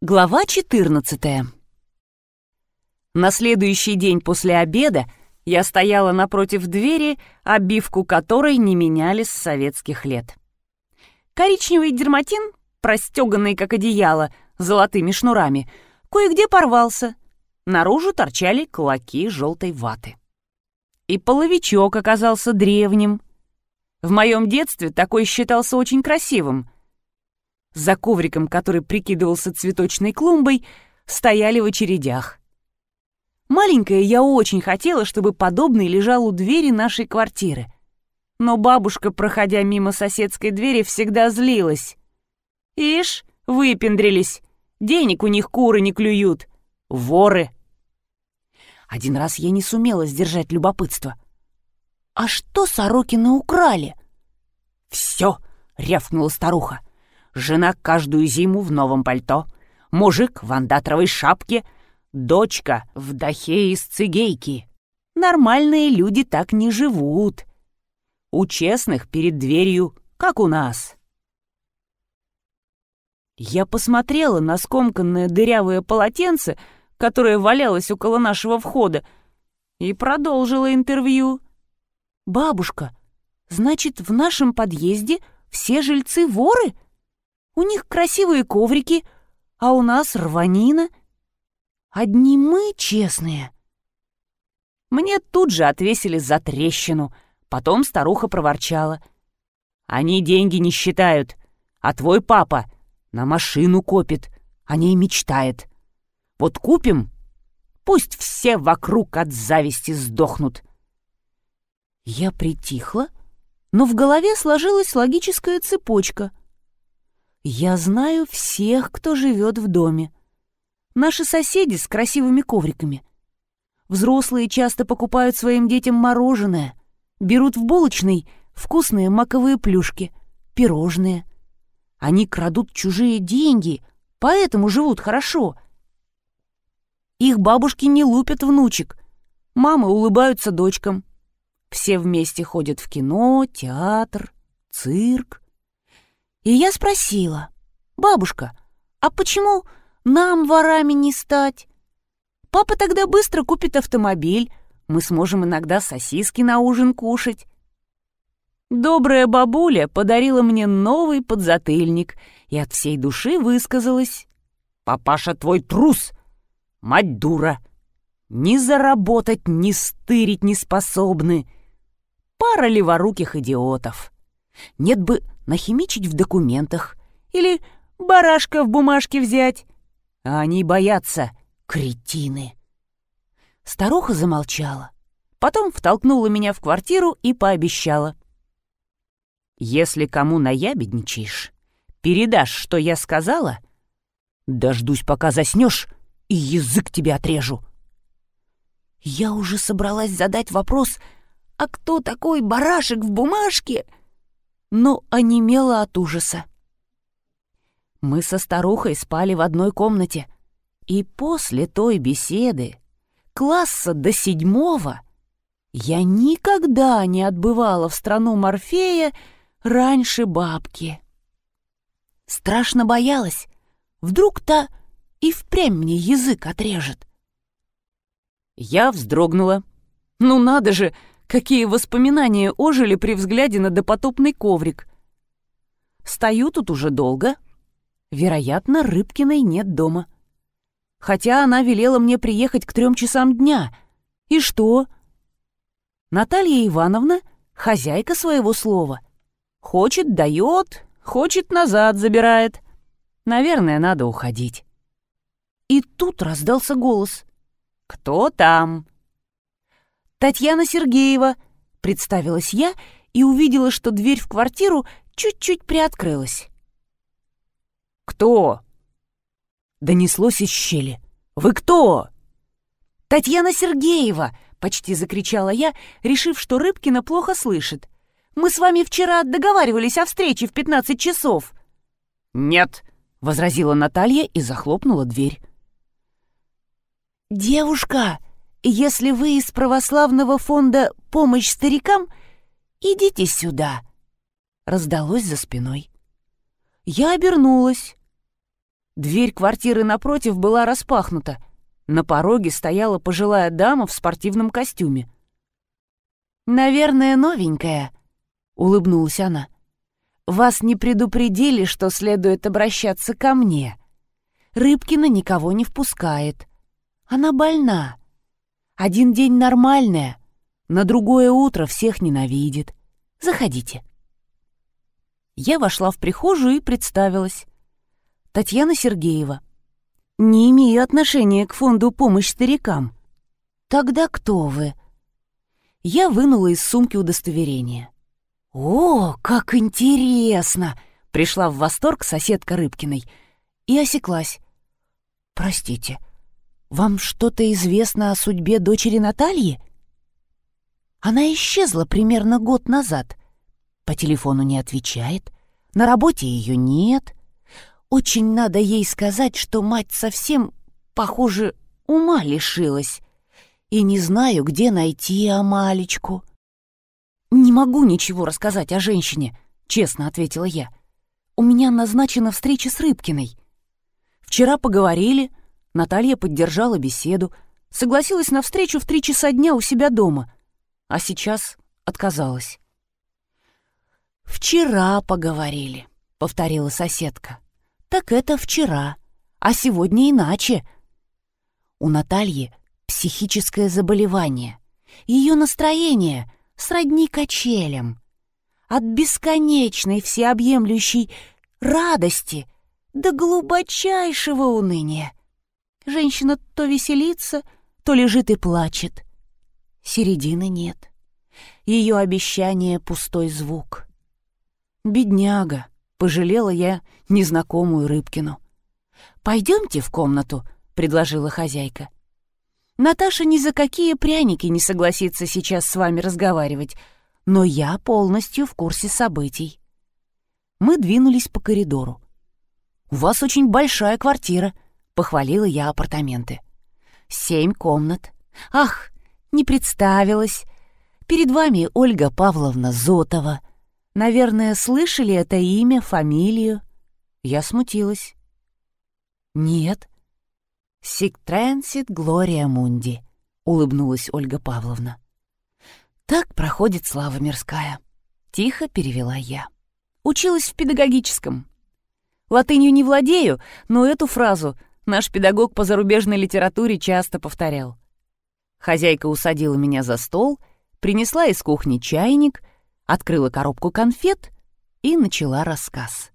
Глава 14 На следующий день после обеда я стояла напротив двери, обивку которой не меняли с советских лет. Коричневый дерматин, простеганный как одеяло, золотыми шнурами, кое-где порвался. Наружу торчали клоки желтой ваты. И половичок оказался древним. В моем детстве такой считался очень красивым — за ковриком, который прикидывался цветочной клумбой, стояли в очередях. Маленькая я очень хотела, чтобы подобный лежал у двери нашей квартиры. Но бабушка, проходя мимо соседской двери, всегда злилась. «Ишь, выпендрились, денег у них куры не клюют, воры». Один раз я не сумела сдержать любопытство. «А что Сорокина украли?» «Все!» — рявкнула старуха. Жена каждую зиму в новом пальто, мужик в андатровой шапке, дочка в дахе из цигейки. Нормальные люди так не живут. У честных перед дверью, как у нас. Я посмотрела на скомканное дырявое полотенце, которое валялось около нашего входа, и продолжила интервью. «Бабушка, значит, в нашем подъезде все жильцы воры?» У них красивые коврики, а у нас рванина. Одни мы честные. Мне тут же отвесили за трещину. Потом старуха проворчала. Они деньги не считают, а твой папа на машину копит, о ней мечтает. Вот купим, пусть все вокруг от зависти сдохнут. Я притихла, но в голове сложилась логическая цепочка. Я знаю всех, кто живет в доме. Наши соседи с красивыми ковриками. Взрослые часто покупают своим детям мороженое, берут в булочной вкусные маковые плюшки, пирожные. Они крадут чужие деньги, поэтому живут хорошо. Их бабушки не лупят внучек, мамы улыбаются дочкам. Все вместе ходят в кино, театр, цирк. И я спросила, «Бабушка, а почему нам ворами не стать? Папа тогда быстро купит автомобиль, мы сможем иногда сосиски на ужин кушать». Добрая бабуля подарила мне новый подзатыльник и от всей души высказалась. «Папаша твой трус, мать дура, ни заработать, ни стырить не способны. Пара леворуких идиотов. Нет бы нахимичить в документах или барашка в бумажке взять. А они боятся, кретины. Старуха замолчала. Потом втолкнула меня в квартиру и пообещала. «Если кому наябедничаешь, передашь, что я сказала, дождусь, пока заснешь, и язык тебе отрежу». Я уже собралась задать вопрос, а кто такой барашек в бумажке? Но онемела от ужаса. Мы со старухой спали в одной комнате, и после той беседы, класса до седьмого, я никогда не отбывала в страну Морфея раньше бабки. Страшно боялась, вдруг-то и впрямь мне язык отрежет. Я вздрогнула. Ну надо же, Какие воспоминания ожили при взгляде на допотопный коврик. Стою тут уже долго. Вероятно, Рыбкиной нет дома. Хотя она велела мне приехать к трем часам дня. И что? Наталья Ивановна — хозяйка своего слова. Хочет — дает, хочет — назад забирает. Наверное, надо уходить. И тут раздался голос. «Кто там?» «Татьяна Сергеева», — представилась я и увидела, что дверь в квартиру чуть-чуть приоткрылась. «Кто?» Донеслось из щели. «Вы кто?» «Татьяна Сергеева!» — почти закричала я, решив, что Рыбкина плохо слышит. «Мы с вами вчера договаривались о встрече в 15 часов». «Нет», — возразила Наталья и захлопнула дверь. «Девушка!» Если вы из православного фонда «Помощь старикам», идите сюда», — раздалось за спиной. Я обернулась. Дверь квартиры напротив была распахнута. На пороге стояла пожилая дама в спортивном костюме. «Наверное, новенькая», — улыбнулась она. «Вас не предупредили, что следует обращаться ко мне. Рыбкина никого не впускает. Она больна. Один день нормальная, на другое утро всех ненавидит. Заходите». Я вошла в прихожую и представилась. Татьяна Сергеева. Не имею отношения к фонду «Помощь старикам». Тогда кто вы? Я вынула из сумки удостоверение. «О, как интересно!» — пришла в восторг соседка Рыбкиной и осеклась. «Простите, вам что-то известно о судьбе дочери Натальи?» Она исчезла примерно год назад. По телефону не отвечает, на работе ее нет. Очень надо ей сказать, что мать совсем, похоже, ума лишилась. И не знаю, где найти Амалечку. «Не могу ничего рассказать о женщине», — честно ответила я. «У меня назначена встреча с Рыбкиной. Вчера поговорили, Наталья поддержала беседу, согласилась на встречу в три часа дня у себя дома, а сейчас отказалась». «Вчера поговорили», — повторила соседка. «Так это вчера, а сегодня иначе». У Натальи психическое заболевание. Ее настроение сродни качелям. От бесконечной всеобъемлющей радости до глубочайшего уныния. Женщина то веселится, то лежит и плачет. Середины нет. Ее обещание — пустой звук. «Бедняга!» — пожалела я незнакомую Рыбкину. «Пойдемте в комнату», — предложила хозяйка. Наташа ни за какие пряники не согласится сейчас с вами разговаривать, но я полностью в курсе событий. Мы двинулись по коридору. «У вас очень большая квартира», — похвалила я апартаменты. «Семь комнат. Ах, не представилась. Перед вами Ольга Павловна Зотова. Наверное, слышали это имя, фамилию?» Я смутилась. «Нет», «Сиктренсит Глория Мунди», — улыбнулась Ольга Павловна. «Так проходит слава мирская», — тихо перевела я. Училась в педагогическом. Латынью не владею, но эту фразу наш педагог по зарубежной литературе часто повторял. Хозяйка усадила меня за стол, принесла из кухни чайник, открыла коробку конфет и начала рассказ.